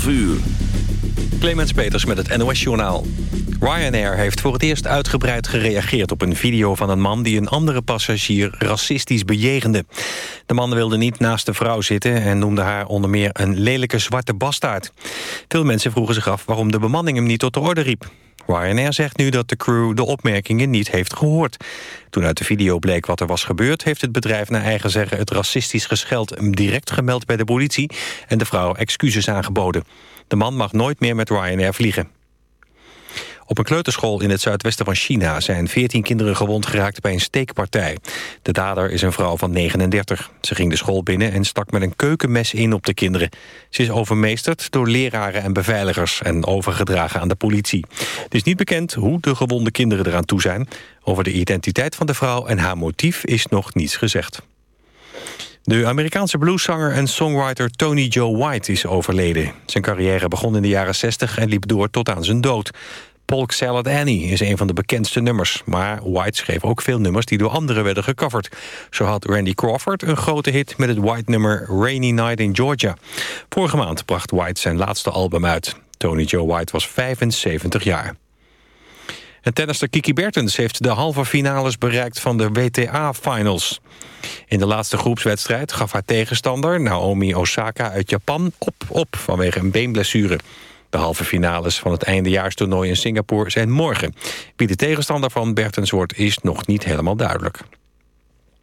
12 uur. Clemens Peters met het NOS-journaal. Ryanair heeft voor het eerst uitgebreid gereageerd op een video van een man... die een andere passagier racistisch bejegende. De man wilde niet naast de vrouw zitten... en noemde haar onder meer een lelijke zwarte bastaard. Veel mensen vroegen zich af waarom de bemanning hem niet tot de orde riep. Ryanair zegt nu dat de crew de opmerkingen niet heeft gehoord. Toen uit de video bleek wat er was gebeurd... heeft het bedrijf naar eigen zeggen het racistisch gescheld... direct gemeld bij de politie en de vrouw excuses aangeboden. De man mag nooit meer met Ryanair vliegen. Op een kleuterschool in het zuidwesten van China... zijn 14 kinderen gewond geraakt bij een steekpartij. De dader is een vrouw van 39. Ze ging de school binnen en stak met een keukenmes in op de kinderen. Ze is overmeesterd door leraren en beveiligers... en overgedragen aan de politie. Het is niet bekend hoe de gewonde kinderen eraan toe zijn. Over de identiteit van de vrouw en haar motief is nog niets gezegd. De Amerikaanse blueszanger en songwriter Tony Joe White is overleden. Zijn carrière begon in de jaren 60 en liep door tot aan zijn dood. Polk Salad Annie is een van de bekendste nummers. Maar White schreef ook veel nummers die door anderen werden gecoverd. Zo had Randy Crawford een grote hit met het White-nummer Rainy Night in Georgia. Vorige maand bracht White zijn laatste album uit. Tony Joe White was 75 jaar. En tennister Kiki Bertens heeft de halve finales bereikt van de WTA-finals. In de laatste groepswedstrijd gaf haar tegenstander Naomi Osaka uit Japan op op vanwege een beenblessure. De halve finales van het eindejaarstoernooi in Singapore zijn morgen. Wie de tegenstander van Bertens wordt is nog niet helemaal duidelijk.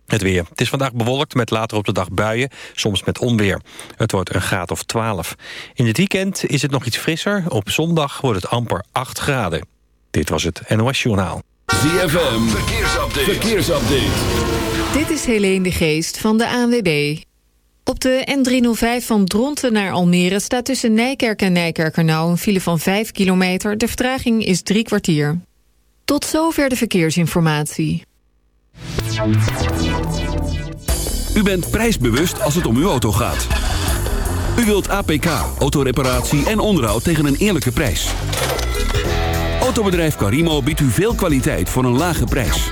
Het weer. Het is vandaag bewolkt met later op de dag buien, soms met onweer. Het wordt een graad of 12. In het weekend is het nog iets frisser. Op zondag wordt het amper 8 graden. Dit was het NOS Journaal. ZFM, verkeersupdate. verkeersupdate. Dit is Helene de Geest van de ANWB. Op de N305 van Dronten naar Almere staat tussen Nijkerk en Nijkerkernauw een file van 5 kilometer. De vertraging is drie kwartier. Tot zover de verkeersinformatie. U bent prijsbewust als het om uw auto gaat. U wilt APK, autoreparatie en onderhoud tegen een eerlijke prijs. Autobedrijf Carimo biedt u veel kwaliteit voor een lage prijs.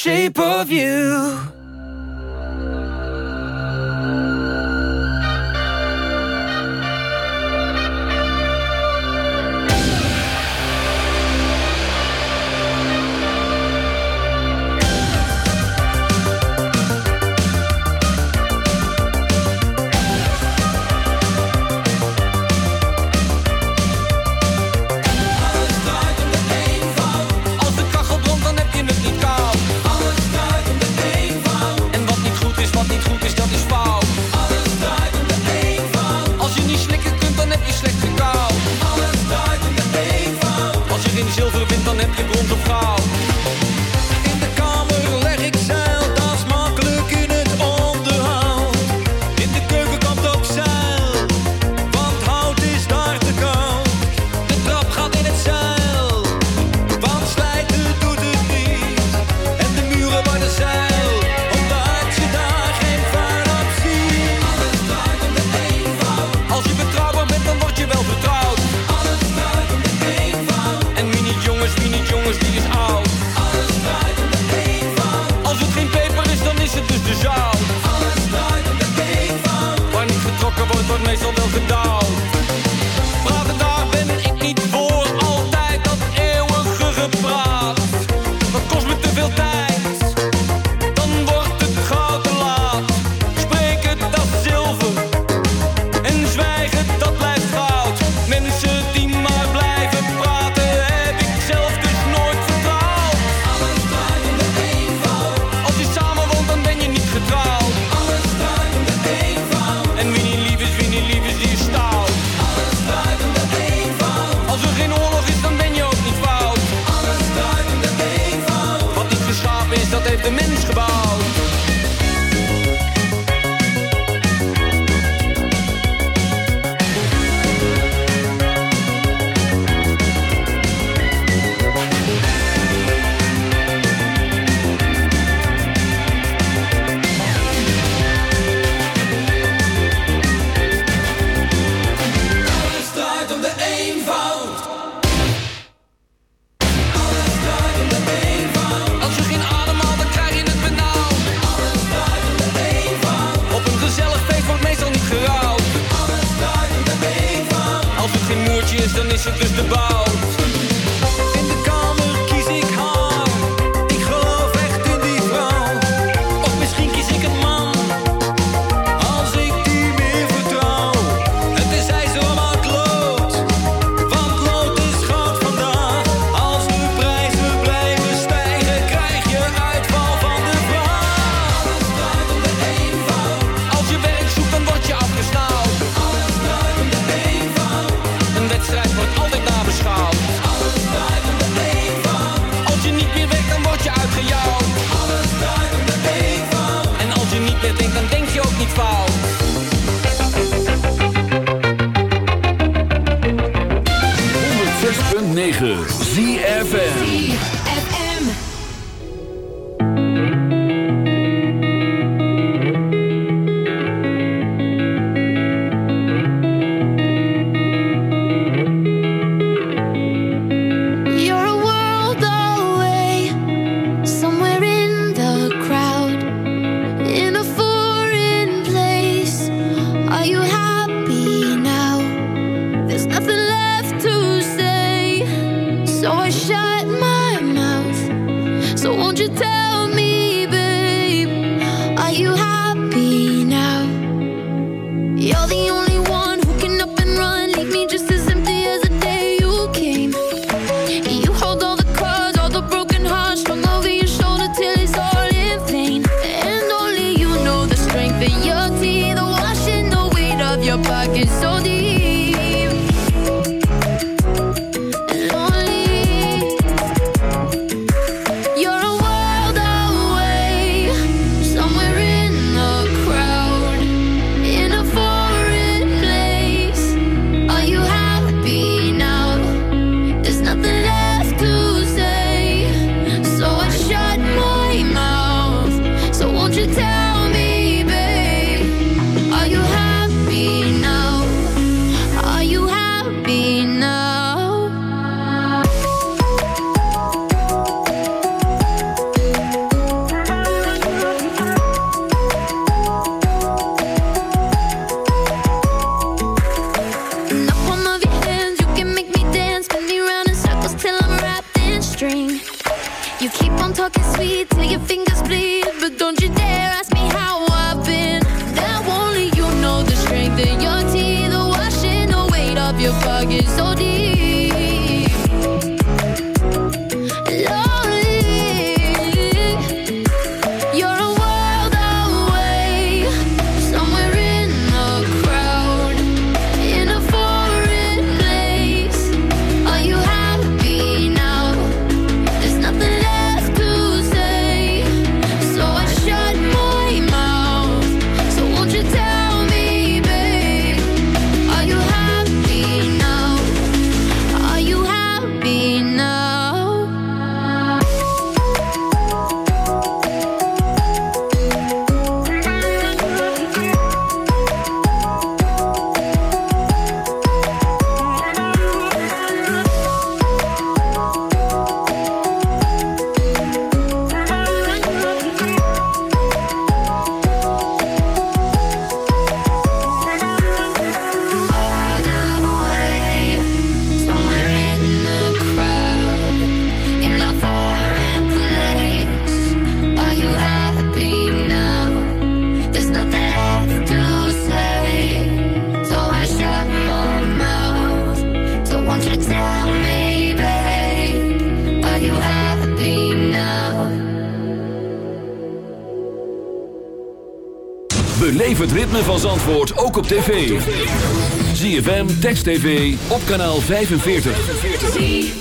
shape of you. you tell? Dex TV op kanaal 45.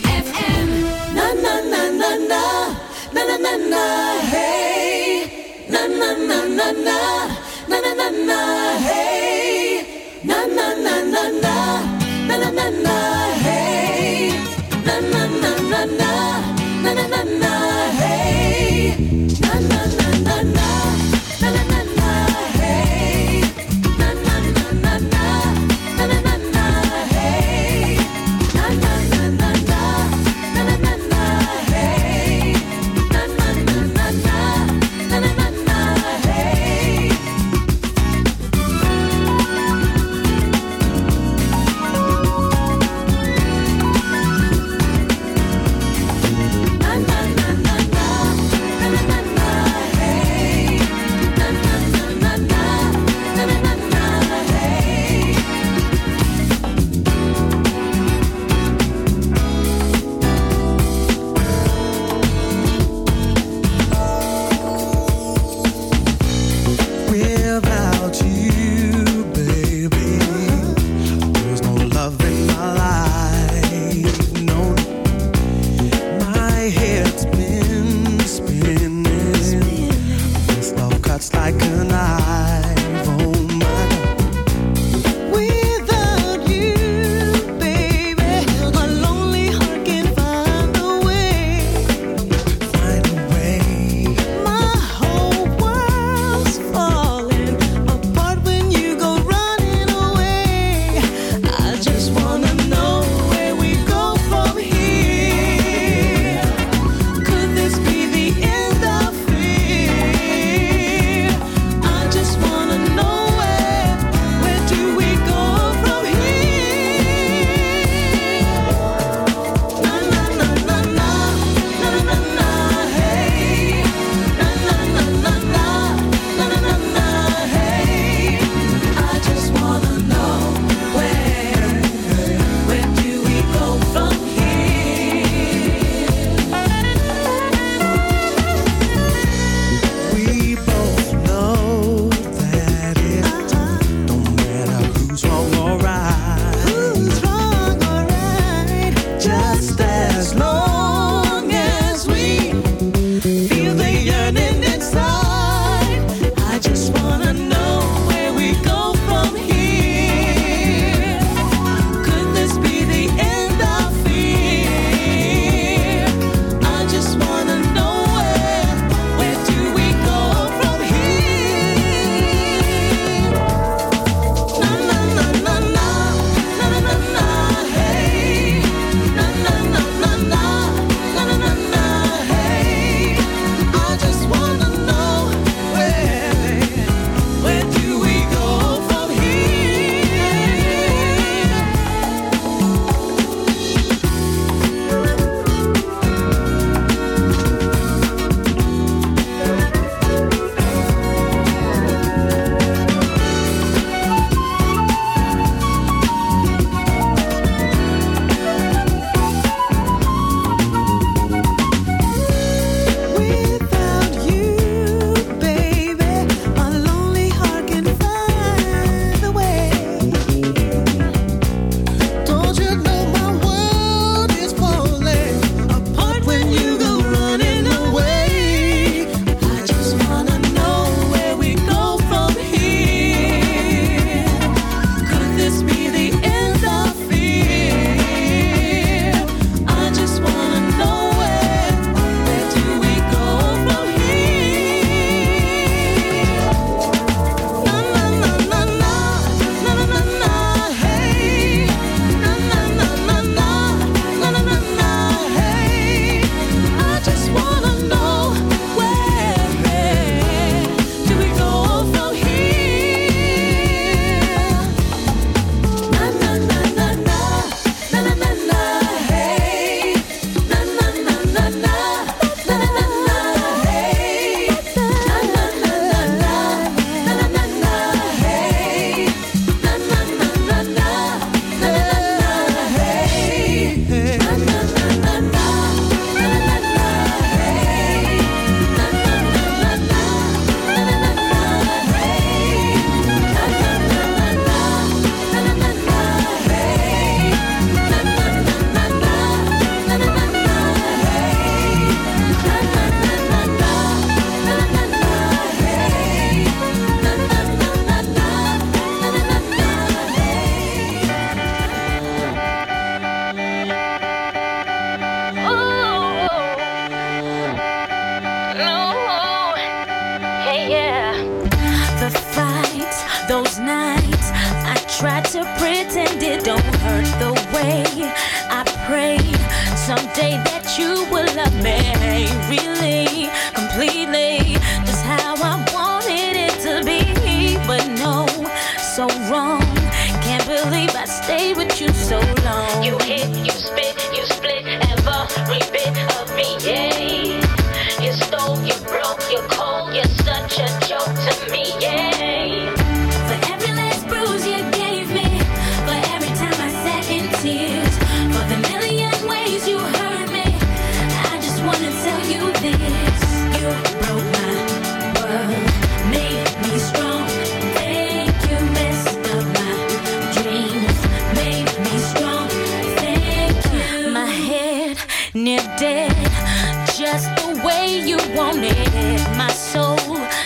just the way you want it. My soul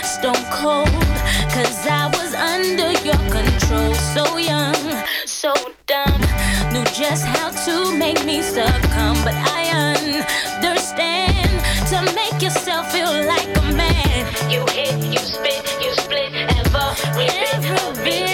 stone cold, cause I was under your control. So young, so dumb, knew just how to make me succumb. But I understand to make yourself feel like a man. You hit, you spit, you split, ever, ever bit.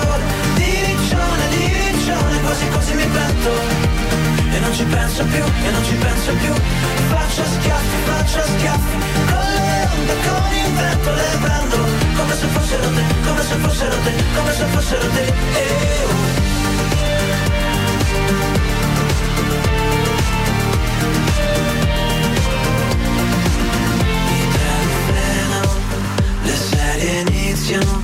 riccione, di riccione, Quasi quasi mi prendo. E non ci penso più, e non ci penso più. Faccio schiaffi, faccio schiaffi. Con le onde, con il vento le prendo. Come se fossero te, come se fossero te, come se fossero te. E-oh. iniziano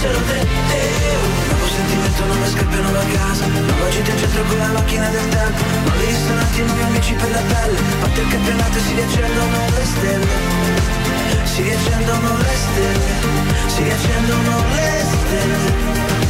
fossero tre e Un sentimento non mi scappano da casa La oggi ti dentro con la macchina del tempo Ma lì sono attimo gli amici per la pelle Parte il campionato si riaccendono le stelle Si riaccendono le stelle Si riaccendono le stelle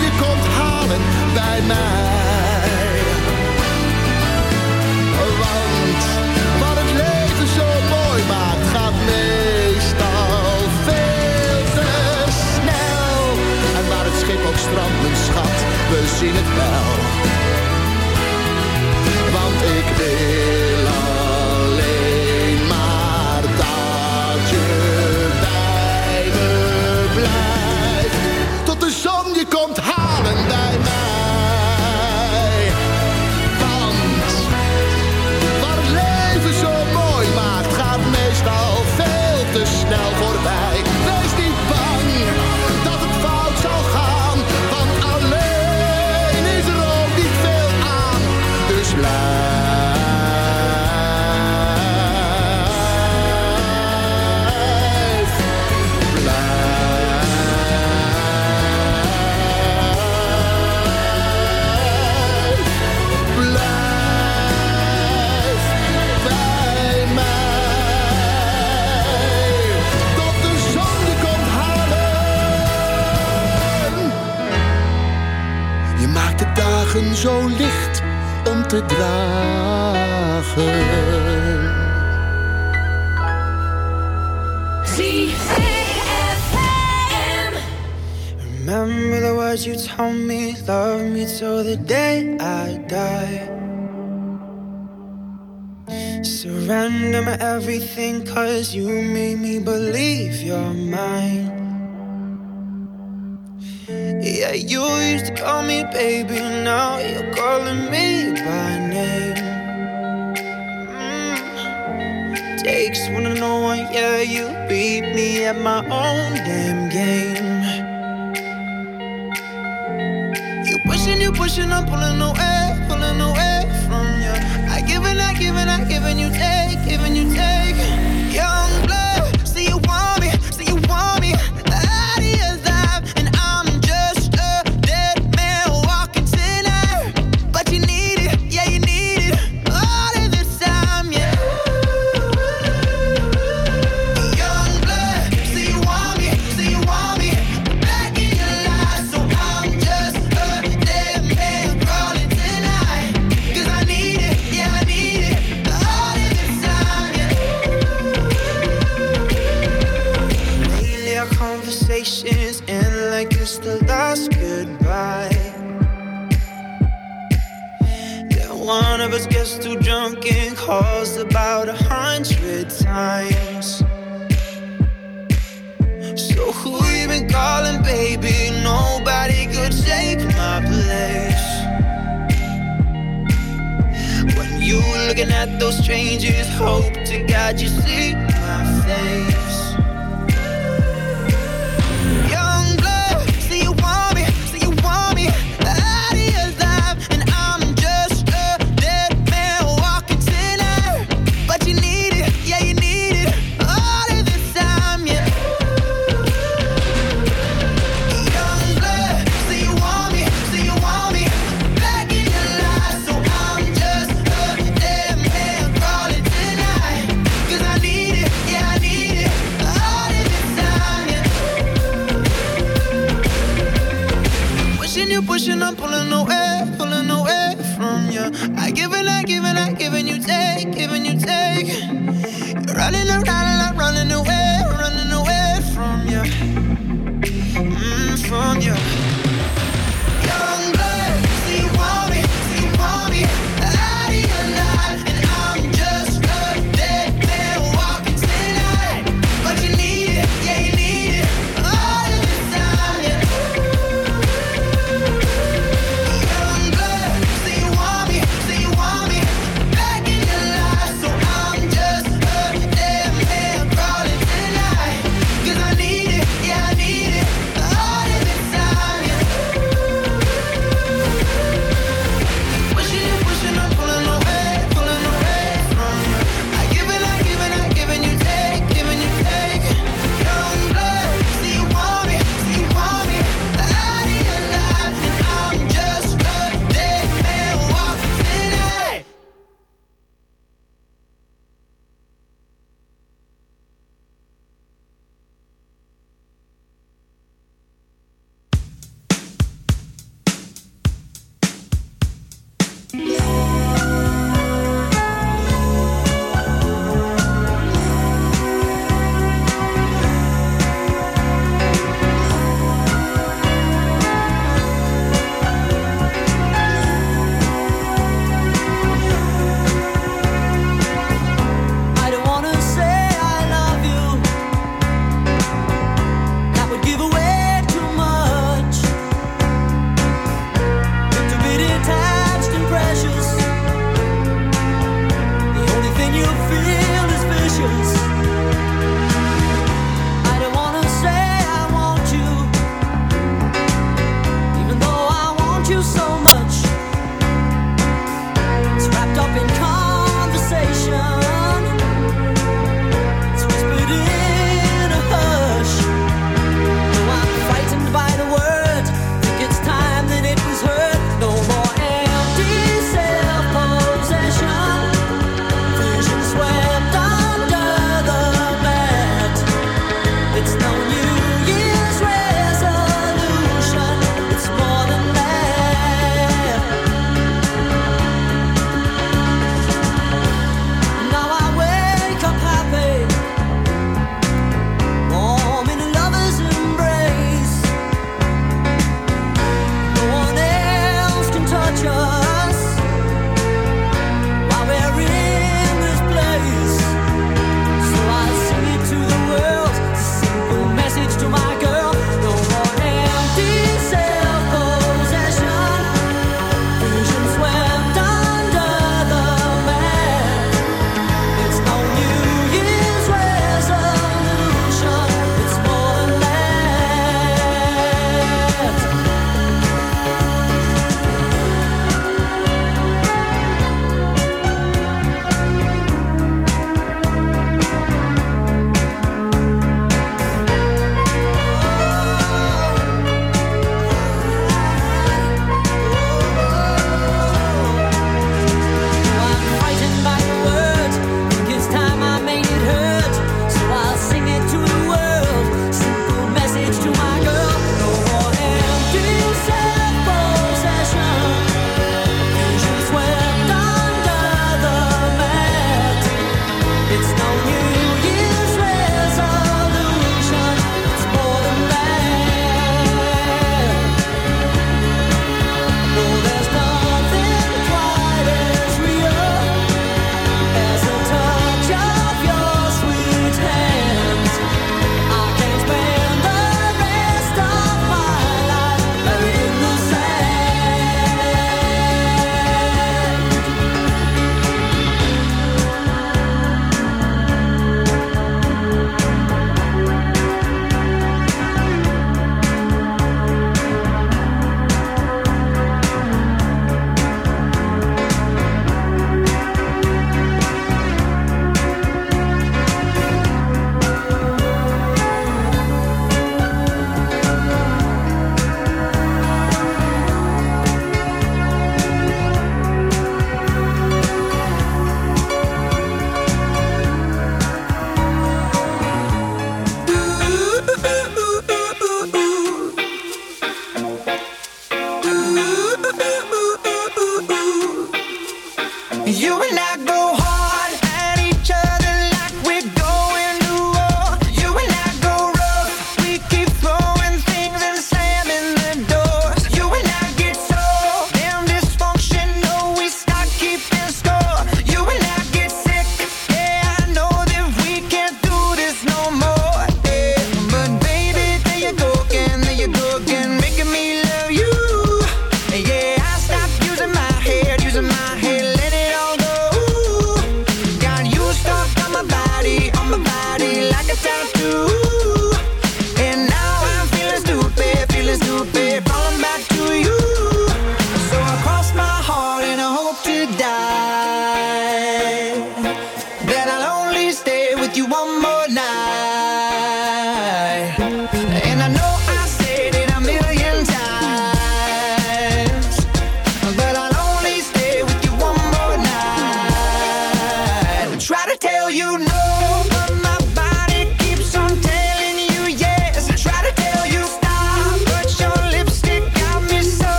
bij mij. Want wat het leven zo mooi maakt, gaat meestal veel te snel. En waar het schip ook strandt, mijn schat, we zien het wel. Want ik wil zo licht om te dragen. Remember the words you told me, love me till the day I die. Surrender my everything, cause you made me believe you're mine. Yeah, you used to call me baby, now you're calling me by name. Mm. Takes one to know one, yeah, you beat me at my own damn game. You pushing, you pushing, I'm pulling away, pulling away from you. I give I give I give you take, give and you take. Young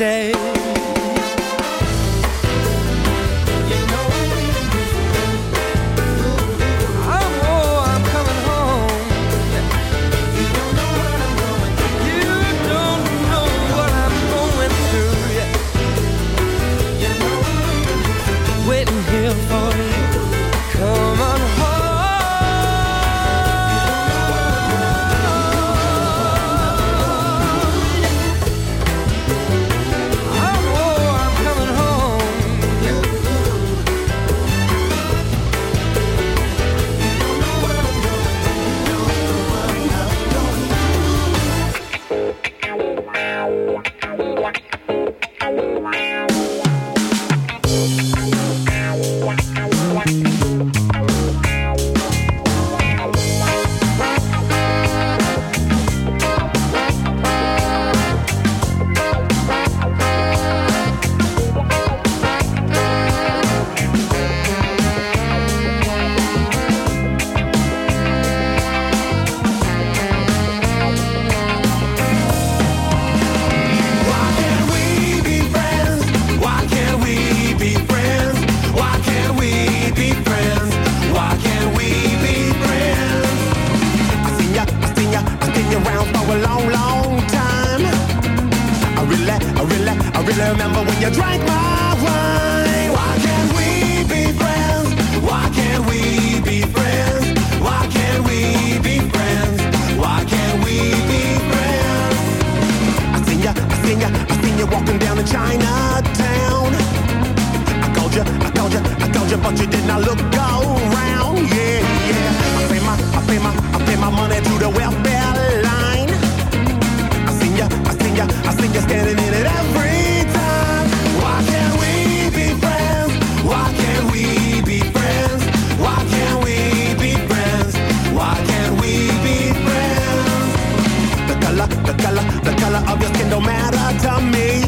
day The color, the color of your skin don't matter to me.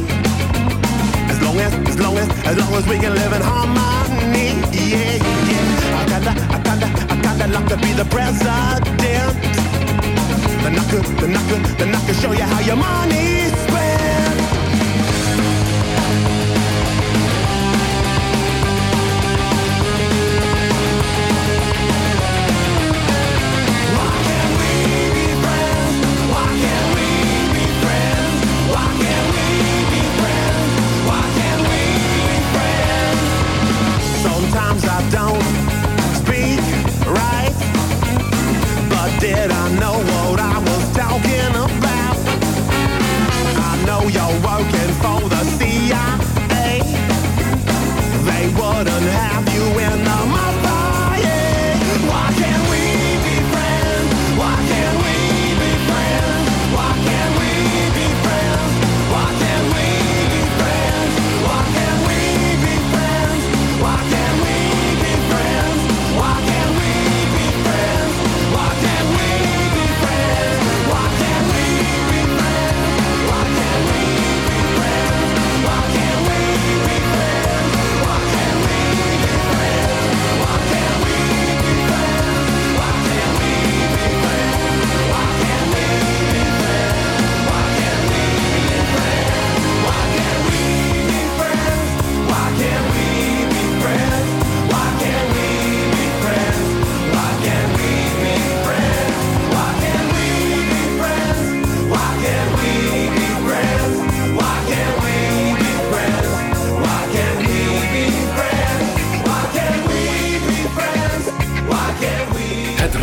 As long as, as long as, as long as we can live in harmony. Yeah, yeah. I kinda, I kinda, I kinda like to be the president. Then I could, then I could, then I could show you how your money's down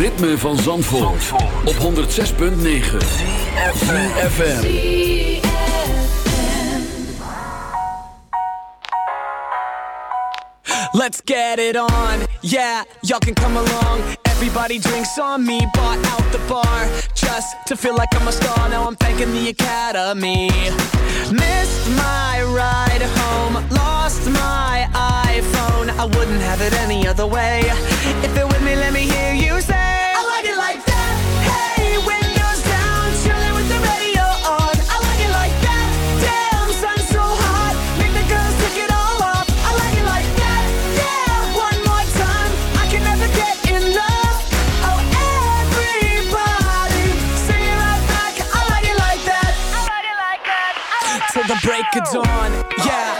ritme van Zandvoort, op 106.9 ZFM Let's get it on, yeah, y'all can come along. Everybody drinks on me, bought out the bar Just to feel like I'm a star, now I'm thanking the academy. Missed my ride home, lost my I wouldn't have it any other way. If you're with me, let me hear you say, I like it like that. Hey, windows down, chilling with the radio on. I like it like that. Damn, sun so hot, make the girls take it all off. I like it like that. Yeah, one more time, I can never get enough. Oh, everybody, sing it right back. I like it like that. I like it like that. Till the break of dawn, yeah,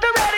the ready.